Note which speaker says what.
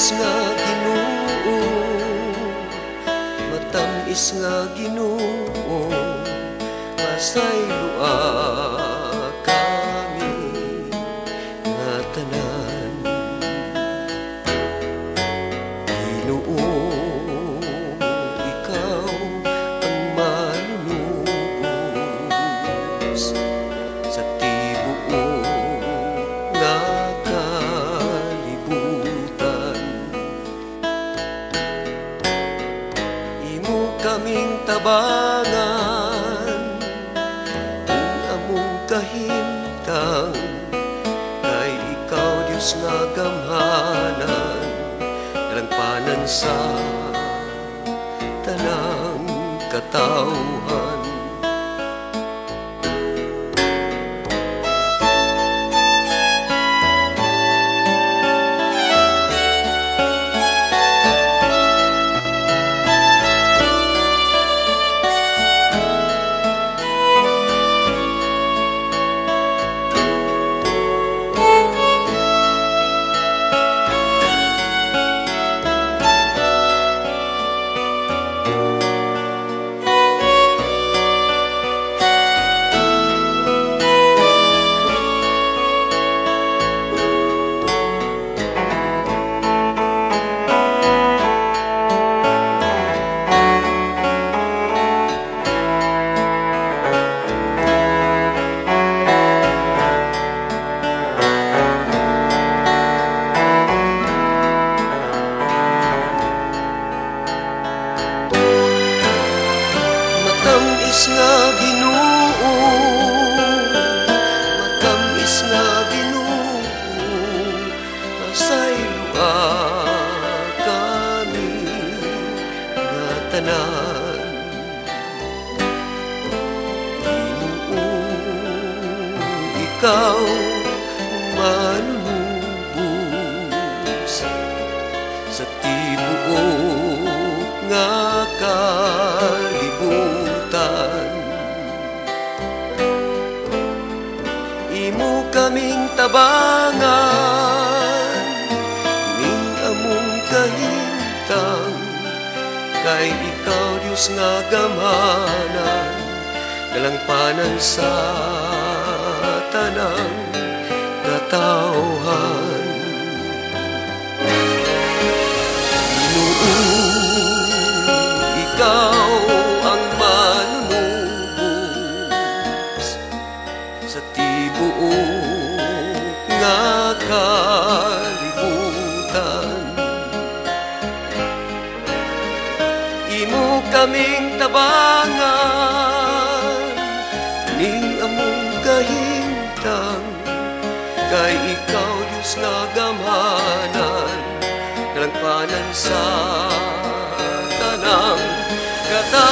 Speaker 1: Matamis nga Ginoo. Matamis nga Ginoo. Masayloa kami kaming tabangan Ing among kahimtang Kay ikaw Dios nga gamhanan Kalangpanan sa tanang katawhan kami nga tanan Ginoo ikaw manunubos sa tibuok nga kalibutan. Imo kaming tabangan kay ikaw Dios nga gamhanan kalangpanan sa tanang katawhan kaming tabangan. Ning among kahimtang kay ikaw Dios nga gamhanan kalangpanan sa tanang katawhan